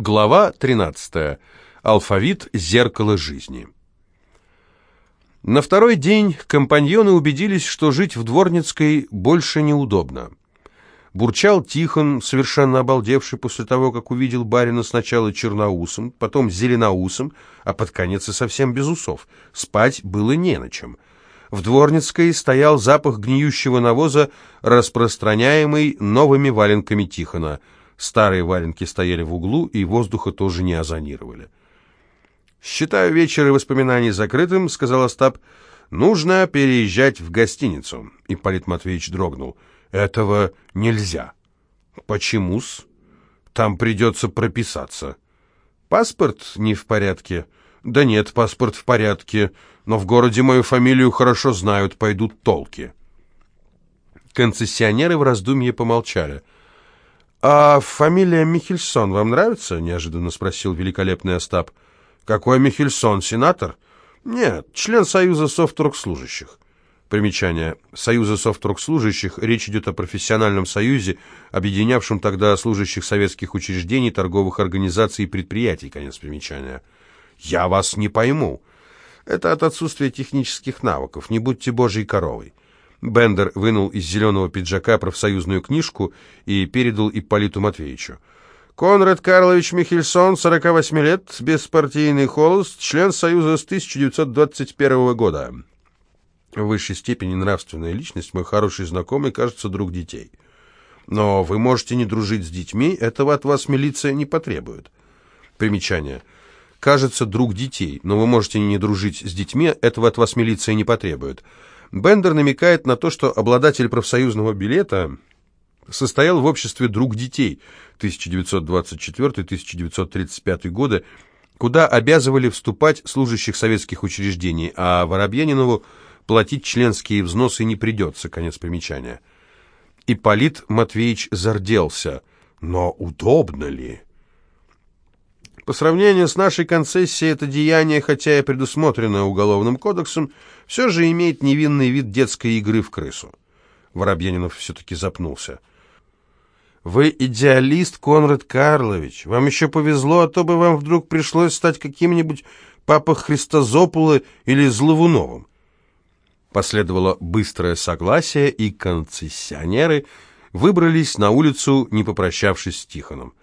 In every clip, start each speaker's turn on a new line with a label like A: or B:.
A: Глава 13. Алфавит зеркало жизни. На второй день компаньоны убедились, что жить в Дворницкой больше неудобно. Бурчал Тихон, совершенно обалдевший после того, как увидел барина сначала черноусом, потом зеленоусом, а под конец и совсем без усов. Спать было не на чем. В Дворницкой стоял запах гниющего навоза, распространяемый новыми валенками Тихона – Старые валенки стояли в углу, и воздуха тоже не озонировали. «Считаю вечер и воспоминаний закрытым», — сказал Остап. «Нужно переезжать в гостиницу». Ипполит Матвеевич дрогнул. «Этого нельзя». «Почему-с?» «Там придется прописаться». «Паспорт не в порядке?» «Да нет, паспорт в порядке, но в городе мою фамилию хорошо знают, пойдут толки». Концессионеры в раздумье помолчали. «А фамилия Михельсон вам нравится?» — неожиданно спросил великолепный Остап. «Какой Михельсон? Сенатор?» «Нет, член Союза софторгслужащих». Примечание. Союза софторгслужащих. Речь идет о профессиональном союзе, объединявшем тогда служащих советских учреждений, торговых организаций и предприятий. Конец примечания. «Я вас не пойму. Это от отсутствия технических навыков. Не будьте божьей коровой». Бендер вынул из зеленого пиджака профсоюзную книжку и передал Ипполиту Матвеевичу. Конрад Карлович Михельсон, 48 лет, беспартийный холост, член Союза с 1921 года. В высшей степени нравственная личность, мой хороший знакомый, кажется, друг детей. Но вы можете не дружить с детьми, этого от вас милиция не потребует. Примечание. Кажется, друг детей, но вы можете не дружить с детьми, этого от вас милиция не потребует. Бендер намекает на то, что обладатель профсоюзного билета состоял в обществе «Друг детей» 1924-1935 годы, куда обязывали вступать служащих советских учреждений, а Воробьянинову платить членские взносы не придется. Конец примечания. Ипполит Матвеевич зарделся. Но удобно ли? По сравнению с нашей концессией, это деяние, хотя и предусмотрено Уголовным кодексом, все же имеет невинный вид детской игры в крысу. Воробьянинов все-таки запнулся. «Вы идеалист, Конрад Карлович. Вам еще повезло, а то бы вам вдруг пришлось стать каким-нибудь папа Христозопулы или Зловуновым». Последовало быстрое согласие, и концессионеры выбрались на улицу, не попрощавшись с Тихоном.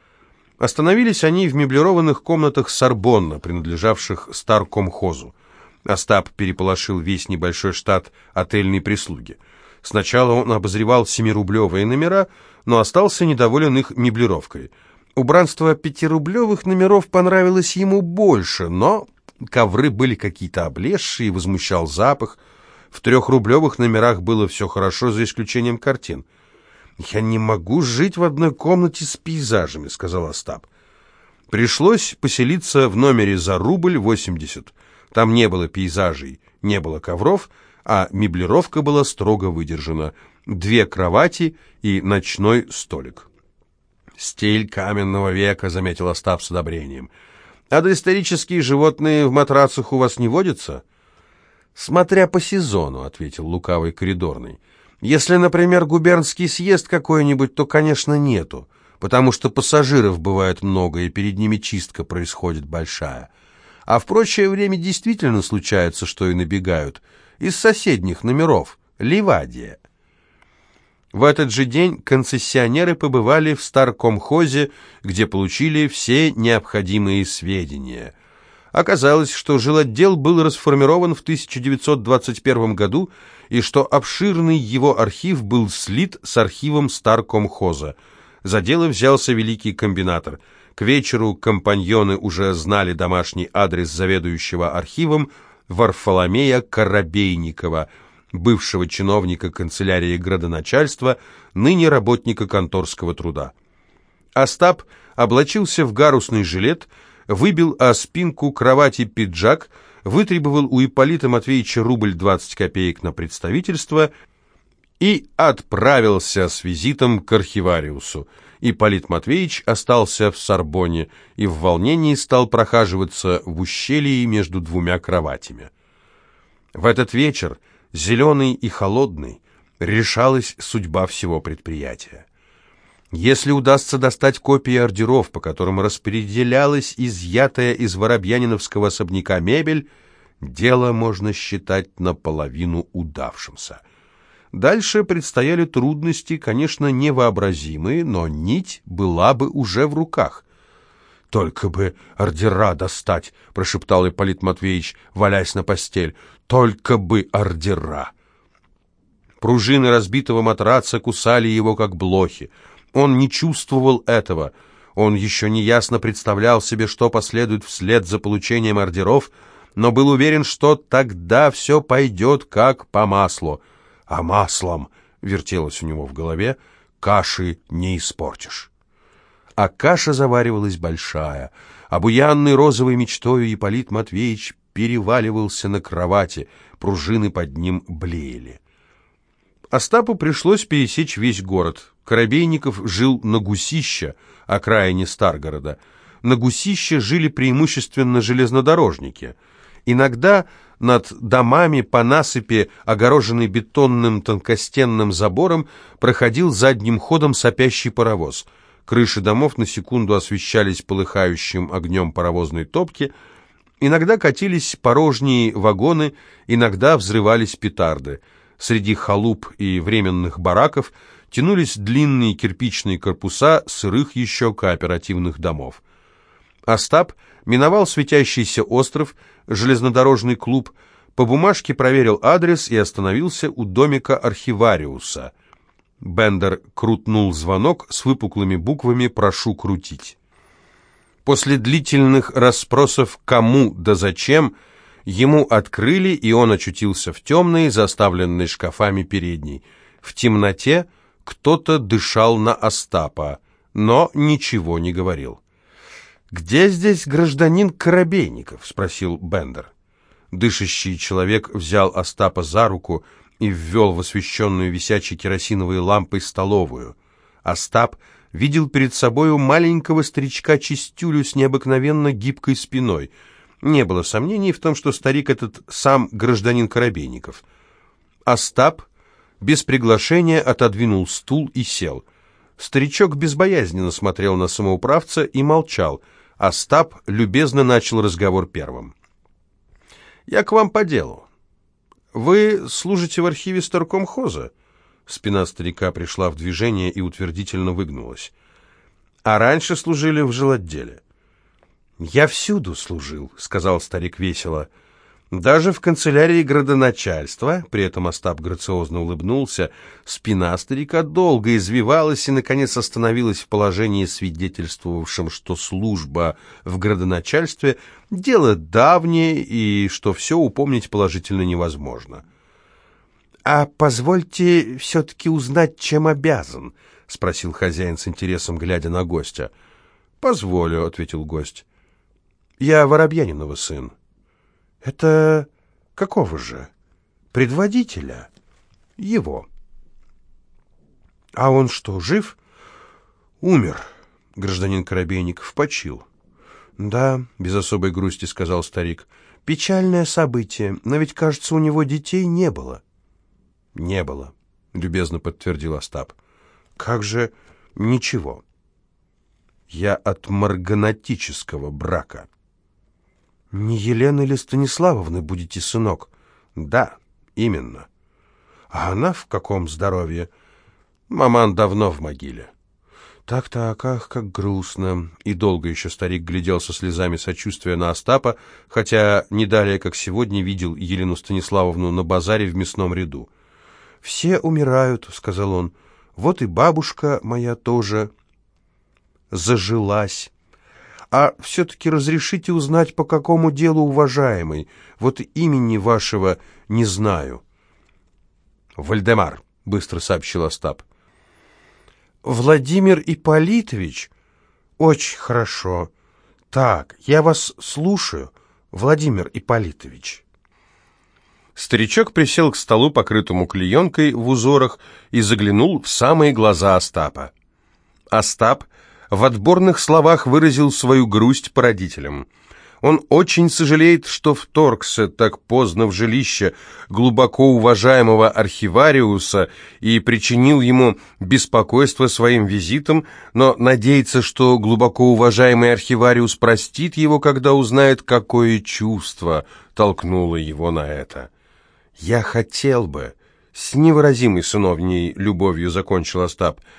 A: Остановились они в меблированных комнатах Сорбонна, принадлежавших Старкомхозу. Остап переполошил весь небольшой штат отельной прислуги. Сначала он обозревал семирублевые номера, но остался недоволен их меблировкой. Убранство пятирублевых номеров понравилось ему больше, но ковры были какие-то облезшие, возмущал запах. В трехрублевых номерах было все хорошо, за исключением картин. «Я не могу жить в одной комнате с пейзажами», — сказал Остап. Пришлось поселиться в номере за рубль восемьдесят. Там не было пейзажей, не было ковров, а меблировка была строго выдержана. Две кровати и ночной столик. «Стиль каменного века», — заметил Остап с одобрением. «А доисторические животные в матрацах у вас не водятся?» «Смотря по сезону», — ответил лукавый коридорный. Если, например, губернский съезд какой-нибудь, то, конечно, нету, потому что пассажиров бывает много, и перед ними чистка происходит большая. А в прочее время действительно случается, что и набегают. Из соседних номеров. Ливадия. В этот же день концессионеры побывали в Старкомхозе, где получили все необходимые сведения – Оказалось, что жилотдел был расформирован в 1921 году и что обширный его архив был слит с архивом Старкомхоза. За дело взялся великий комбинатор. К вечеру компаньоны уже знали домашний адрес заведующего архивом Варфоломея Коробейникова, бывшего чиновника канцелярии градоначальства, ныне работника конторского труда. Остап облачился в гарусный жилет, выбил о спинку кровати пиджак, вытребовал у Ипполита Матвеевича рубль 20 копеек на представительство и отправился с визитом к архивариусу. Ипполит Матвеевич остался в Сорбоне и в волнении стал прохаживаться в ущелье между двумя кроватями. В этот вечер, зеленый и холодный, решалась судьба всего предприятия. Если удастся достать копии ордеров, по которым распределялась изъятая из Воробьяниновского особняка мебель, дело можно считать наполовину удавшимся. Дальше предстояли трудности, конечно, невообразимые, но нить была бы уже в руках. «Только бы ордера достать!» — прошептал Ипполит Матвеевич, валясь на постель. «Только бы ордера!» Пружины разбитого матраца кусали его, как блохи. Он не чувствовал этого. Он еще неясно представлял себе, что последует вслед за получением ордеров, но был уверен, что тогда все пойдет как по маслу. А маслом, вертелось у него в голове, каши не испортишь. А каша заваривалась большая. Обуянный розовой мечтою Ипполит Матвеевич переваливался на кровати, пружины под ним блеяли. Остапу пришлось пересечь весь город. Коробейников жил на Гусище, окраине Старгорода. На Гусище жили преимущественно железнодорожники. Иногда над домами по насыпи, огороженной бетонным тонкостенным забором, проходил задним ходом сопящий паровоз. Крыши домов на секунду освещались полыхающим огнем паровозной топки. Иногда катились порожние вагоны, иногда взрывались петарды. Среди халуп и временных бараков – тянулись длинные кирпичные корпуса сырых еще кооперативных домов. Остап миновал светящийся остров, железнодорожный клуб, по бумажке проверил адрес и остановился у домика архивариуса. Бендер крутнул звонок с выпуклыми буквами «Прошу крутить». После длительных расспросов «кому да зачем» ему открыли, и он очутился в темной, заставленной шкафами передней. В темноте кто-то дышал на Остапа, но ничего не говорил. «Где здесь гражданин Коробейников?» — спросил Бендер. Дышащий человек взял Остапа за руку и ввел в освещенную висячей керосиновой лампой столовую. Остап видел перед собою маленького старичка-чистюлю с необыкновенно гибкой спиной. Не было сомнений в том, что старик этот сам гражданин Коробейников. Остап без приглашения отодвинул стул и сел. Старичок безбоязненно смотрел на самоуправца и молчал, а Стаб любезно начал разговор первым. «Я к вам по делу. Вы служите в архиве старкомхоза?» Спина старика пришла в движение и утвердительно выгнулась. «А раньше служили в жилотделе». «Я всюду служил», — сказал старик весело. Даже в канцелярии градоначальства, при этом Остап грациозно улыбнулся, спина старика долго извивалась и, наконец, остановилась в положении, свидетельствовавшем, что служба в градоначальстве — дело давнее и что все упомнить положительно невозможно. «А позвольте все-таки узнать, чем обязан?» — спросил хозяин с интересом, глядя на гостя. «Позволю», — ответил гость. «Я Воробьянинова сын». Это какого же? Предводителя? Его. А он что, жив? Умер, гражданин Коробейников, почил. Да, без особой грусти сказал старик. Печальное событие, но ведь, кажется, у него детей не было. Не было, любезно подтвердил Остап. Как же ничего? Я от марганатического брака. «Не Елены или Станиславовны будете, сынок?» «Да, именно». «А она в каком здоровье?» «Маман давно в могиле». «Так-так, ах, как грустно!» И долго еще старик глядел со слезами сочувствия на Остапа, хотя не далее, как сегодня, видел Елену Станиславовну на базаре в мясном ряду. «Все умирают», — сказал он. «Вот и бабушка моя тоже зажилась». А все-таки разрешите узнать, по какому делу, уважаемый? Вот имени вашего не знаю. Вальдемар, быстро сообщил Остап. Владимир Ипполитович? Очень хорошо. Так, я вас слушаю, Владимир Ипполитович. Старичок присел к столу, покрытому клеенкой в узорах, и заглянул в самые глаза Остапа. Остап в отборных словах выразил свою грусть по родителям. Он очень сожалеет, что вторгся так поздно в жилище глубоко уважаемого архивариуса и причинил ему беспокойство своим визитом, но надеется, что глубоко уважаемый архивариус простит его, когда узнает, какое чувство толкнуло его на это. «Я хотел бы», — с невыразимой сыновней любовью закончил Остап, —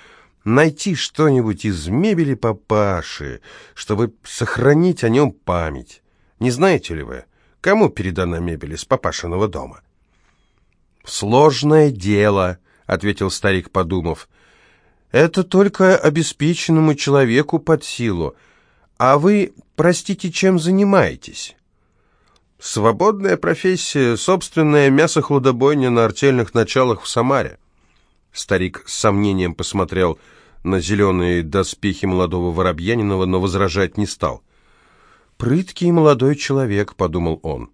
A: найти что-нибудь из мебели папаши, чтобы сохранить о нем память. Не знаете ли вы, кому передана мебель из папашиного дома? «Сложное дело», — ответил старик, подумав. «Это только обеспеченному человеку под силу. А вы, простите, чем занимаетесь?» «Свободная профессия, собственная мясохладобойня на артельных началах в Самаре». Старик с сомнением посмотрел на зеленые доспехи молодого Воробьянинова, но возражать не стал. «Прыткий молодой человек», — подумал он.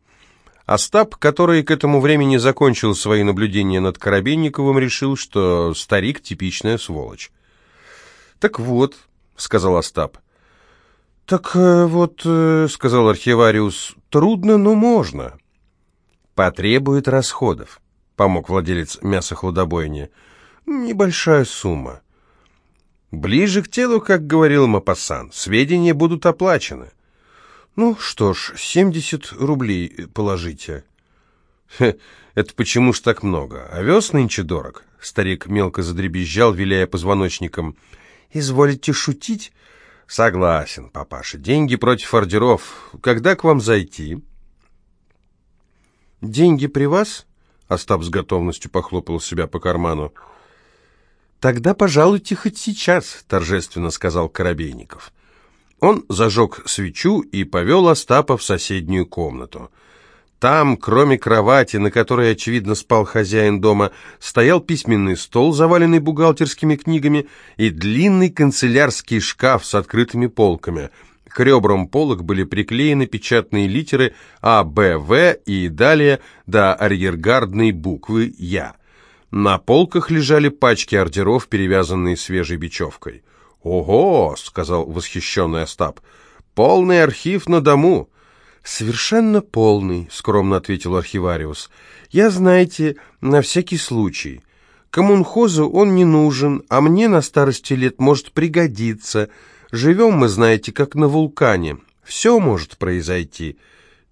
A: Остап, который к этому времени закончил свои наблюдения над Коробейниковым, решил, что старик — типичная сволочь. «Так вот», — сказал Остап. «Так э, вот», э, — сказал архивариус, — «трудно, но можно». «Потребует расходов», — помог владелец мясохладобойни. «Небольшая сумма». Ближе к телу, как говорил Мапасан, сведения будут оплачены. Ну что ж, 70 рублей положите. Хе, это почему ж так много? Овес нынче дорог? Старик мелко задребезжал, виляя позвоночником. Изволите шутить? Согласен, папаша. Деньги против ордеров. Когда к вам зайти? Деньги при вас? Остап с готовностью похлопал себя по карману. «Тогда пожалуйте хоть сейчас», — торжественно сказал Коробейников. Он зажег свечу и повел Остапа в соседнюю комнату. Там, кроме кровати, на которой, очевидно, спал хозяин дома, стоял письменный стол, заваленный бухгалтерскими книгами, и длинный канцелярский шкаф с открытыми полками. К ребрам полок были приклеены печатные литеры А, Б, В и далее до арьергардной буквы Я. На полках лежали пачки ордеров, перевязанные свежей бечевкой. «Ого!» — сказал восхищенный Остап. «Полный архив на дому!» «Совершенно полный», — скромно ответил архивариус. «Я, знаете, на всякий случай. Коммунхозу он не нужен, а мне на старости лет может пригодиться. Живем мы, знаете, как на вулкане. Все может произойти.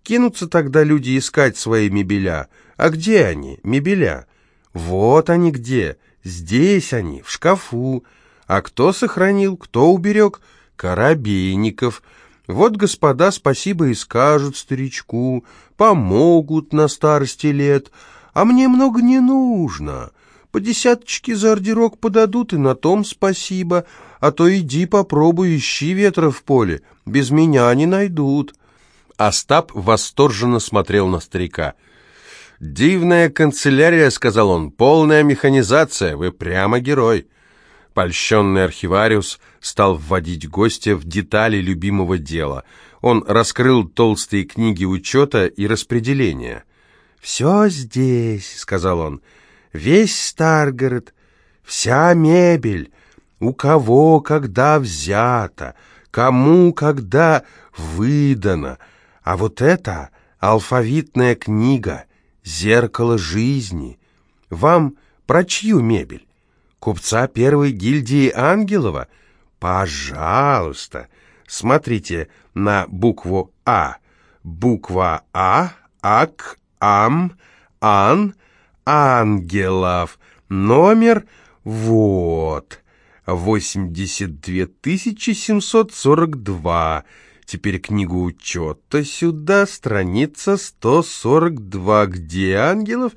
A: Кинутся тогда люди искать свои мебеля. А где они, мебеля?» Вот они где, здесь они, в шкафу. А кто сохранил, кто уберег? Коробейников. Вот господа спасибо и скажут старичку, помогут на старости лет, а мне много не нужно. По десяточке за ордерок подадут, и на том спасибо, а то иди попробуй, ищи ветра в поле, без меня не найдут». Остап восторженно смотрел на старика — «Дивная канцелярия», — сказал он, — «полная механизация, вы прямо герой». Польщенный архивариус стал вводить гостя в детали любимого дела. Он раскрыл толстые книги учета и распределения. «Все здесь», — сказал он, — «весь Старгород, вся мебель, у кого когда взято, кому когда выдано. А вот это алфавитная книга — зеркало жизни. Вам про чью мебель? Купца первой гильдии Ангелова? Пожалуйста, смотрите на букву А. Буква А, ак, ам, ан, ангелов. Номер вот, 82 742. Теперь книгу учета сюда, страница 142. Где Ангелов?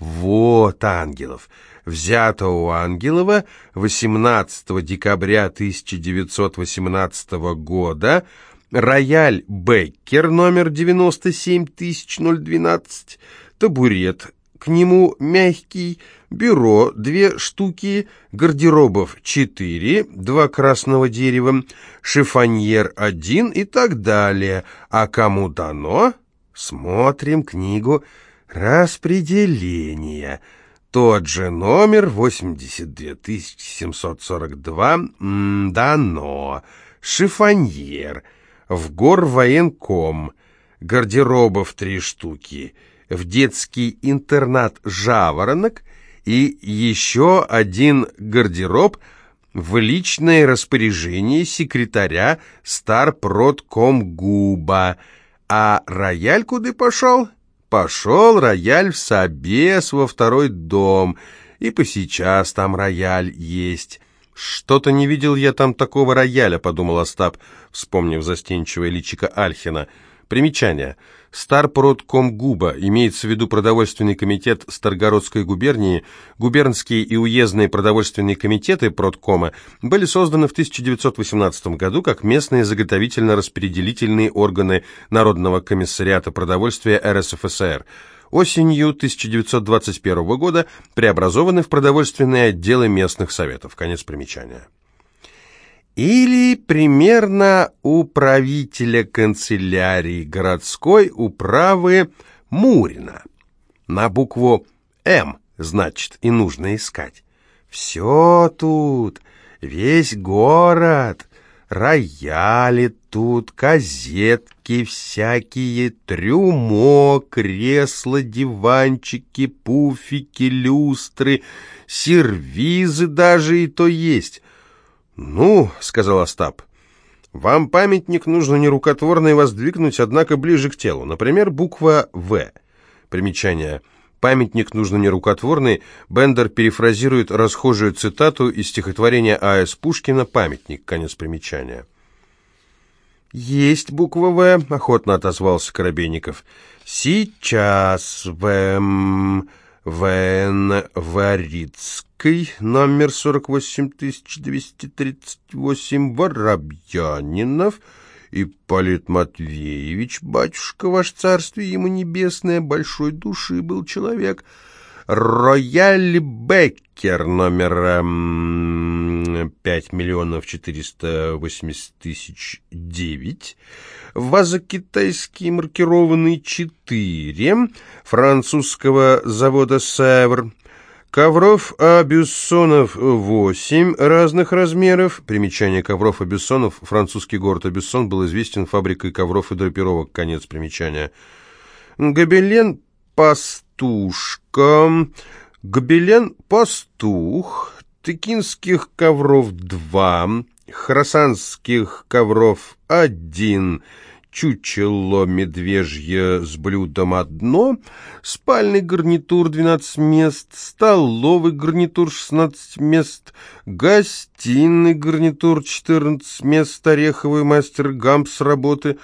A: Вот Ангелов. Взято у Ангелова 18 декабря 1918 года. Рояль Беккер, номер 97012. Табурет к нему мягкий, бюро две штуки, гардеробов четыре, два красного дерева, шифоньер один и так далее. А кому дано? Смотрим книгу распределения. Тот же номер 82742 дано. Шифоньер. в гор военком, гардеробов три штуки, в детский интернат «Жаворонок» и еще один гардероб в личное распоряжение секретаря Старпродкомгуба. А рояль куда пошел? Пошел рояль в Собес во второй дом, и по сейчас там рояль есть. «Что-то не видел я там такого рояля», — подумал Остап, вспомнив застенчивое личико Альхина. Примечание. Старпродкомгуба имеется в виду продовольственный комитет Старгородской губернии. Губернские и уездные продовольственные комитеты продкома были созданы в 1918 году как местные заготовительно-распределительные органы Народного комиссариата продовольствия РСФСР осенью 1921 года преобразованы в продовольственные отделы местных советов. Конец примечания. Или примерно управителя канцелярии городской управы Мурина. На букву «М», значит, и нужно искать. Все тут, весь город, рояли тут, газетки всякие, трюмо, кресла, диванчики, пуфики, люстры, сервизы даже и то есть. «Ну, — сказал Остап, — вам памятник нужно не рукотворный воздвигнуть, однако ближе к телу. Например, буква «В». Примечание — Памятник нужно не рукотворный. Бендер перефразирует расхожую цитату из стихотворения А.С. Пушкина «Памятник». Конец примечания. «Есть буква «В», — охотно отозвался Коробейников. «Сейчас в... Вен Варицкой, номер 48238, Воробьянинов». Ипполит Матвеевич, батюшка ваш царствие ему небесное, большой души был человек. Рояль Беккер, номер эм, пять миллионов четыреста восемьдесят тысяч девять. Ваза китайский маркированный четыре. Французского завода «Севр». Ковров Абюссонов 8 разных размеров. Примечание ковров Абюссонов. Французский город Абюссон был известен фабрикой ковров и драпировок. Конец примечания. Гобелен Пастушка. Гобелен Пастух. Тыкинских ковров 2. Храсанских ковров 1 чучело медвежье с блюдом одно, спальный гарнитур 12 мест, столовый гарнитур 16 мест, гостиный гарнитур 14 мест, ореховый мастер гамп работы.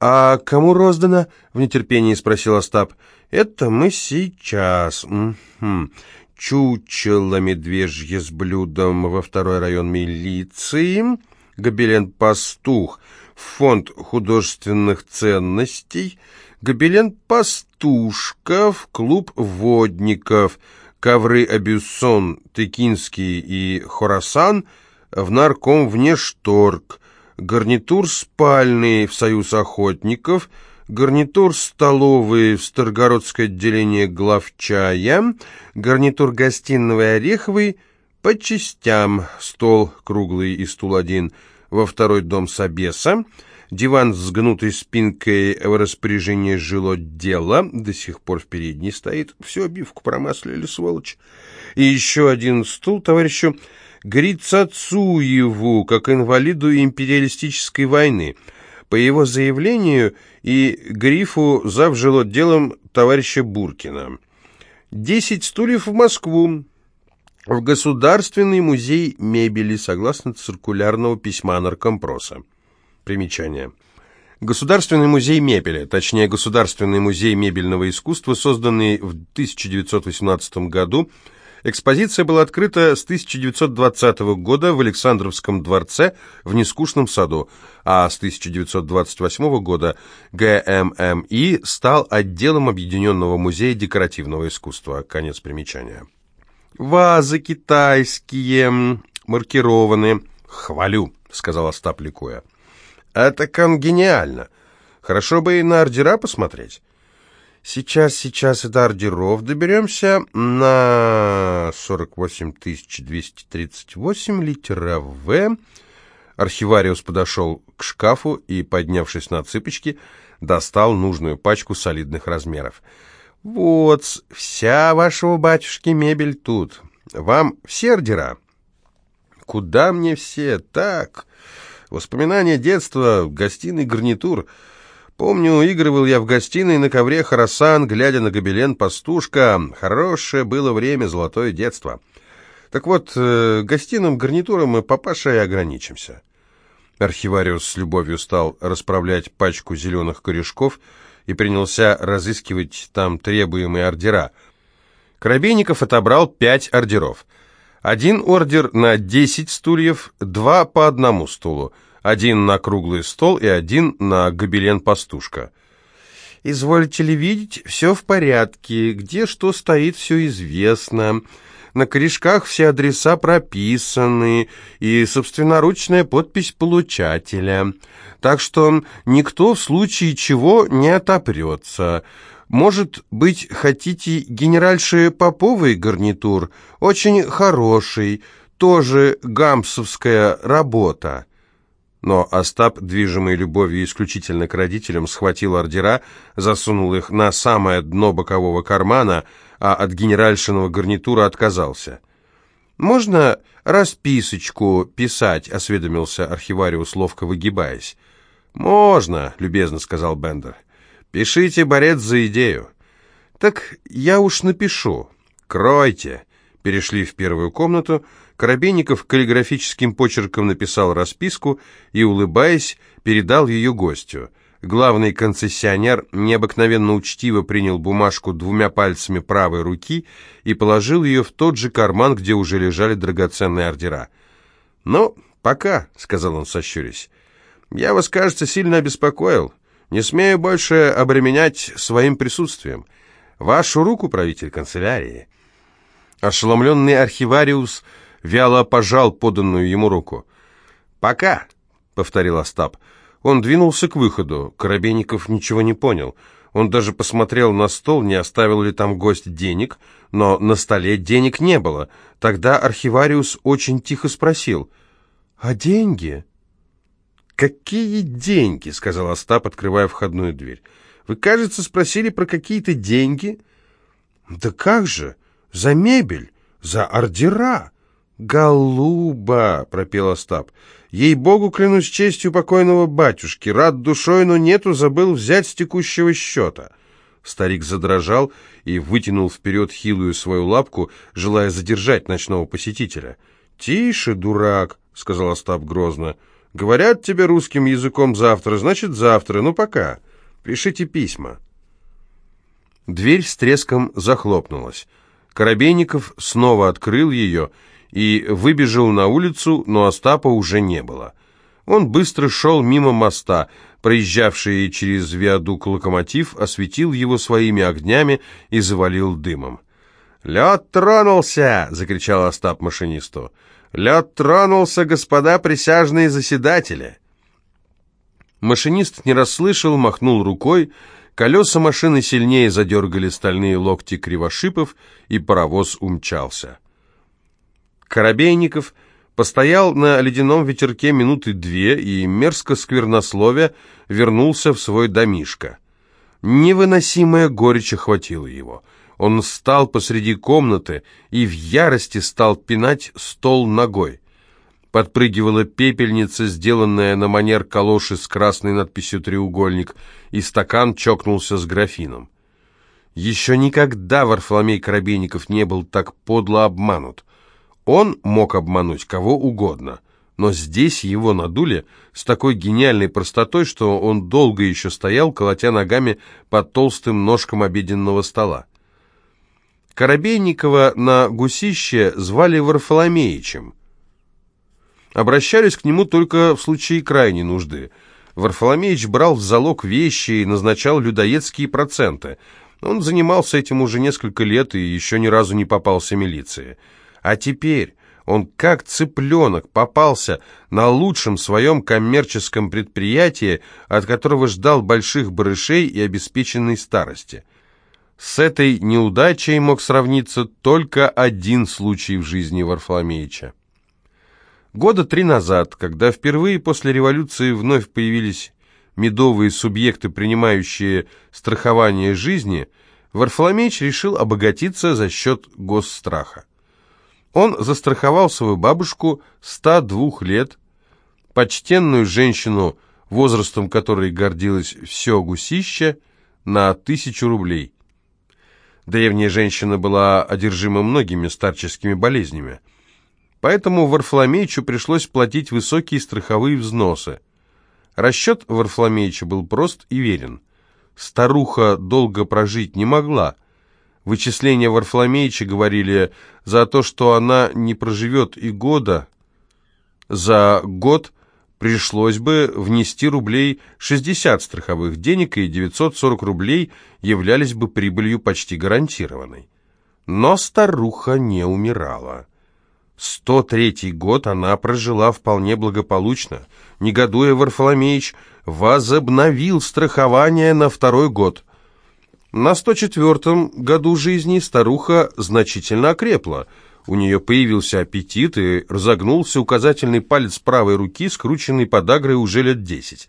A: «А кому роздано?» — в нетерпении спросил Остап. «Это мы сейчас. Угу. Чучело медвежье с блюдом во второй район милиции, гобелен-пастух» фонд художественных ценностей, гобелен Пастушков, клуб водников, ковры Абюссон, Тыкинский и Хорасан в нарком внешторг, гарнитур спальный в Союз охотников, гарнитур столовый в Старгородское отделение главчая, гарнитур гостиного и ореховый по частям, стол круглый и стул один – во второй дом Собеса, диван с гнутой спинкой в распоряжении жило дело, до сих пор в передней стоит, всю обивку промаслили, сволочь, и еще один стул товарищу Грицацуеву, как инвалиду империалистической войны, по его заявлению и грифу завжило делом товарища Буркина. Десять стульев в Москву, в Государственный музей мебели, согласно циркулярного письма наркомпроса. Примечание. Государственный музей мебели, точнее Государственный музей мебельного искусства, созданный в 1918 году, экспозиция была открыта с 1920 года в Александровском дворце в Нескучном саду, а с 1928 года ГММИ стал отделом Объединенного музея декоративного искусства. Конец примечания. Вазы китайские, маркированные. Хвалю, сказал Остап ликуя. Это конгениально. Хорошо бы и на ордера посмотреть. Сейчас, сейчас и до ордеров доберемся на 48 238 литера В. Архивариус подошел к шкафу и, поднявшись на цыпочки, достал нужную пачку солидных размеров. «Вот, вся вашего батюшки мебель тут. Вам все ордера?» «Куда мне все? Так, воспоминания детства, гостиный гарнитур. Помню, игрывал я в гостиной на ковре Харасан, глядя на гобелен пастушка. Хорошее было время, золотое детство. Так вот, э, гостиным гарнитуром мы папаша ограничимся». Архивариус с любовью стал расправлять пачку зеленых корешков и принялся разыскивать там требуемые ордера. Коробейников отобрал пять ордеров. Один ордер на десять стульев, два по одному стулу, один на круглый стол и один на гобелен-пастушка. «Изволите ли видеть, все в порядке, где что стоит, все известно». На корешках все адреса прописаны и собственноручная подпись получателя. Так что никто в случае чего не отопрется. Может быть, хотите генеральши Поповой гарнитур? Очень хороший, тоже гамсовская работа. Но Остап, движимый любовью исключительно к родителям, схватил ордера, засунул их на самое дно бокового кармана – а от генеральшиного гарнитура отказался. «Можно расписочку писать?» — осведомился архивариус, ловко выгибаясь. «Можно», — любезно сказал Бендер. «Пишите, борец, за идею». «Так я уж напишу. Кройте». Перешли в первую комнату. Коробейников каллиграфическим почерком написал расписку и, улыбаясь, передал ее гостю. Главный концессионер необыкновенно учтиво принял бумажку двумя пальцами правой руки и положил ее в тот же карман, где уже лежали драгоценные ордера. «Ну, пока», — сказал он, сощурясь. «Я вас, кажется, сильно обеспокоил. Не смею больше обременять своим присутствием. Вашу руку, правитель канцелярии». Ошеломленный архивариус вяло пожал поданную ему руку. «Пока», — повторил Остап, — он двинулся к выходу. Коробейников ничего не понял. Он даже посмотрел на стол, не оставил ли там гость денег, но на столе денег не было. Тогда архивариус очень тихо спросил. «А деньги?» «Какие деньги?» — сказал Остап, открывая входную дверь. «Вы, кажется, спросили про какие-то деньги?» «Да как же? За мебель, за ордера!» «Голуба!» — пропел Остап. «Ей-богу, клянусь честью покойного батюшки, рад душой, но нету, забыл взять с текущего счета». Старик задрожал и вытянул вперед хилую свою лапку, желая задержать ночного посетителя. «Тише, дурак!» — сказал Остап грозно. «Говорят тебе русским языком завтра, значит завтра, ну пока. Пишите письма». Дверь с треском захлопнулась. Коробейников снова открыл ее и выбежал на улицу, но Остапа уже не было. Он быстро шел мимо моста, проезжавший через виадук локомотив, осветил его своими огнями и завалил дымом. «Лед тронулся!» — закричал Остап машинисту. «Лед тронулся, господа присяжные заседатели!» Машинист не расслышал, махнул рукой, колеса машины сильнее задергали стальные локти кривошипов, и паровоз умчался. Коробейников постоял на ледяном ветерке минуты две и, мерзко сквернословя, вернулся в свой домишко. Невыносимая горечь охватила его. Он встал посреди комнаты и в ярости стал пинать стол ногой. Подпрыгивала пепельница, сделанная на манер калоши с красной надписью «Треугольник», и стакан чокнулся с графином. Еще никогда Варфоломей Коробейников не был так подло обманут. Он мог обмануть кого угодно, но здесь его надули с такой гениальной простотой, что он долго еще стоял, колотя ногами под толстым ножком обеденного стола. Коробейникова на гусище звали Варфоломеичем. Обращались к нему только в случае крайней нужды. Варфоломеич брал в залог вещи и назначал людоедские проценты. Он занимался этим уже несколько лет и еще ни разу не попался милиции. А теперь он как цыпленок попался на лучшем своем коммерческом предприятии, от которого ждал больших барышей и обеспеченной старости. С этой неудачей мог сравниться только один случай в жизни Варфоломеича. Года три назад, когда впервые после революции вновь появились медовые субъекты, принимающие страхование жизни, Варфоломеич решил обогатиться за счет госстраха. Он застраховал свою бабушку 102 лет, почтенную женщину, возрастом которой гордилось все гусище, на тысячу рублей. Древняя женщина была одержима многими старческими болезнями. Поэтому Варфоломеичу пришлось платить высокие страховые взносы. Расчет Варфоломеича был прост и верен. Старуха долго прожить не могла. Вычисления Варфоломеича говорили за то, что она не проживет и года. За год пришлось бы внести рублей 60 страховых денег, и 940 рублей являлись бы прибылью почти гарантированной. Но старуха не умирала. 103 год она прожила вполне благополучно. Негодуя Варфоломеич возобновил страхование на второй год. На 104-м году жизни старуха значительно окрепла. У нее появился аппетит и разогнулся указательный палец правой руки, скрученный подагрой уже лет десять.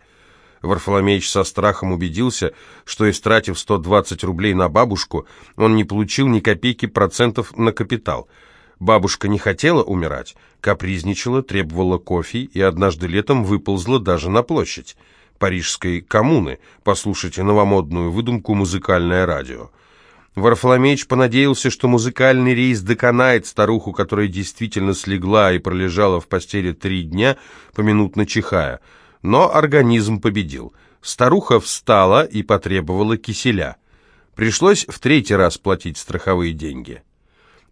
A: Варфоломеич со страхом убедился, что, истратив 120 рублей на бабушку, он не получил ни копейки процентов на капитал – Бабушка не хотела умирать, капризничала, требовала кофе и однажды летом выползла даже на площадь парижской коммуны послушать новомодную выдумку «Музыкальное радио». Варфоломеич понадеялся, что музыкальный рейс доконает старуху, которая действительно слегла и пролежала в постели три дня, поминутно чихая. Но организм победил. Старуха встала и потребовала киселя. Пришлось в третий раз платить страховые деньги.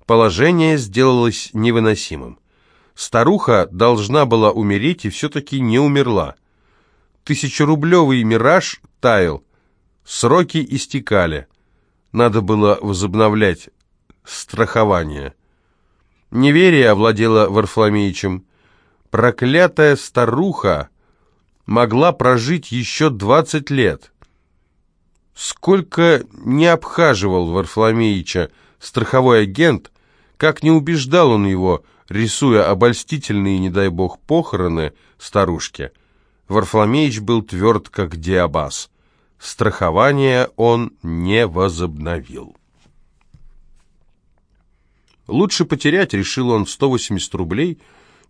A: Положение сделалось невыносимым. Старуха должна была умереть и все-таки не умерла. Тысячерублевый мираж таял, сроки истекали. Надо было возобновлять страхование. Неверие овладело Варфоломеичем. Проклятая старуха могла прожить еще двадцать лет. Сколько не обхаживал Варфоломеича страховой агент, как не убеждал он его, рисуя обольстительные, не дай бог, похороны старушки, Варфоломеич был тверд, как диабаз. Страхование он не возобновил. Лучше потерять, решил он, 180 рублей,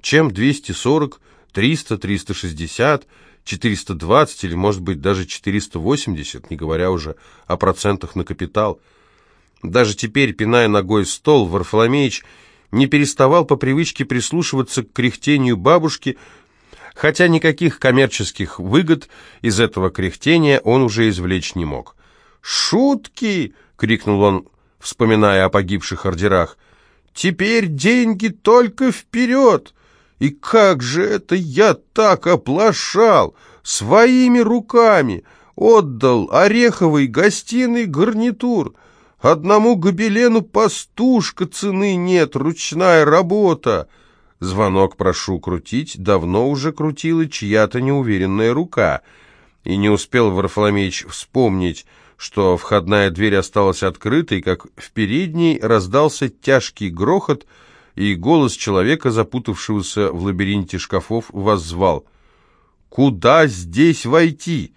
A: чем 240, 300, 360, 420 или, может быть, даже 480, не говоря уже о процентах на капитал – даже теперь, пиная ногой стол, Варфоломеич не переставал по привычке прислушиваться к кряхтению бабушки, хотя никаких коммерческих выгод из этого кряхтения он уже извлечь не мог. «Шутки!» — крикнул он, вспоминая о погибших ордерах. «Теперь деньги только вперед! И как же это я так оплошал! Своими руками отдал ореховый гостиный гарнитур!» Одному гобелену пастушка цены нет, ручная работа. Звонок прошу крутить давно уже крутила чья-то неуверенная рука. И не успел Варфоломеич вспомнить, что входная дверь осталась открытой, как в передней раздался тяжкий грохот, и голос человека, запутавшегося в лабиринте шкафов, воззвал. «Куда здесь войти?»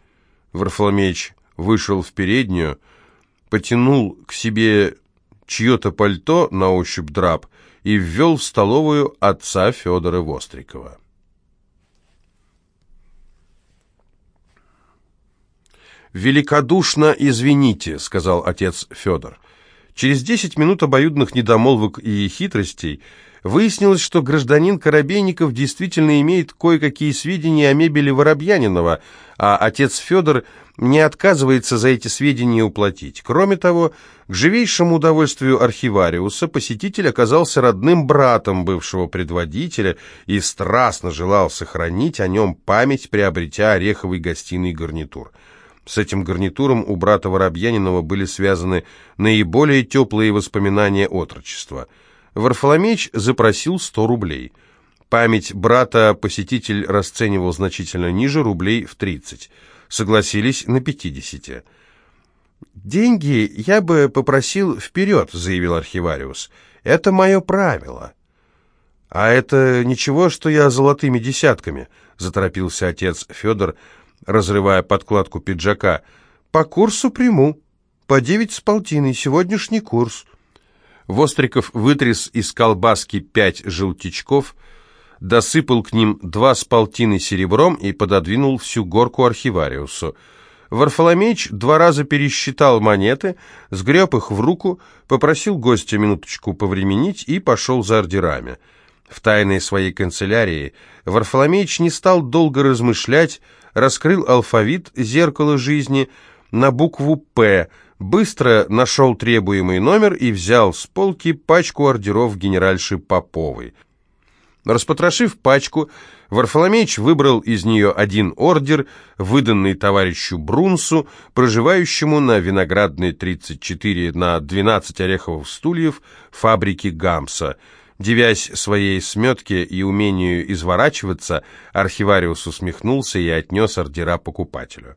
A: Варфоломеич вышел в переднюю, потянул к себе чье-то пальто на ощупь драп и ввел в столовую отца Федора Вострикова. «Великодушно извините», — сказал отец Федор. Через десять минут обоюдных недомолвок и хитростей выяснилось, что гражданин Коробейников действительно имеет кое-какие сведения о мебели Воробьянинова, а отец Федор не отказывается за эти сведения уплатить. Кроме того, к живейшему удовольствию архивариуса посетитель оказался родным братом бывшего предводителя и страстно желал сохранить о нем память, приобретя ореховый гостиный гарнитур. С этим гарнитуром у брата Воробьянинова были связаны наиболее теплые воспоминания отрочества. Варфоломеич запросил сто рублей. Память брата посетитель расценивал значительно ниже, рублей в тридцать согласились на 50. «Деньги я бы попросил вперед», — заявил архивариус. «Это мое правило». «А это ничего, что я золотыми десятками?» — заторопился отец Федор, разрывая подкладку пиджака. «По курсу приму. По девять с полтиной. Сегодняшний курс». Востриков вытряс из колбаски пять желтичков, досыпал к ним два с полтиной серебром и пододвинул всю горку архивариусу. Варфоломеич два раза пересчитал монеты, сгреб их в руку, попросил гостя минуточку повременить и пошел за ордерами. В тайной своей канцелярии Варфоломеич не стал долго размышлять, раскрыл алфавит «Зеркало жизни» на букву «П», быстро нашел требуемый номер и взял с полки пачку ордеров генеральши Поповой. Распотрошив пачку, Варфоломеич выбрал из нее один ордер, выданный товарищу Брунсу, проживающему на Виноградной 34 на 12 ореховых стульев фабрики Гамса. Девясь своей сметке и умению изворачиваться, архивариус усмехнулся и отнес ордера покупателю.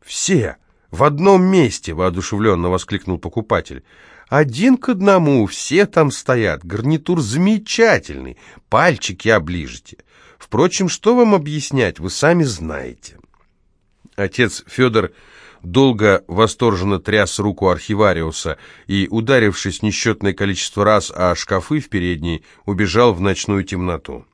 A: «Все! В одном месте!» — воодушевленно воскликнул покупатель. «Один к одному, все там стоят, гарнитур замечательный, пальчики оближете. Впрочем, что вам объяснять, вы сами знаете». Отец Федор долго восторженно тряс руку архивариуса и, ударившись несчетное количество раз о шкафы в передней, убежал в ночную темноту.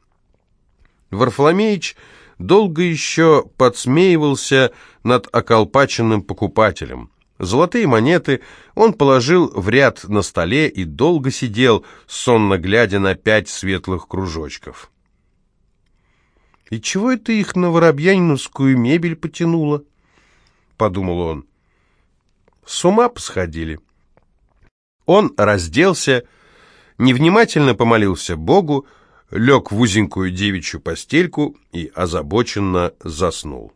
A: Варфоломеич долго еще подсмеивался над околпаченным покупателем. Золотые монеты он положил в ряд на столе и долго сидел, сонно глядя на пять светлых кружочков. «И чего это их на воробьяниновскую мебель потянуло?» — подумал он. «С ума посходили». Он разделся, невнимательно помолился Богу, лег в узенькую девичью постельку и озабоченно заснул.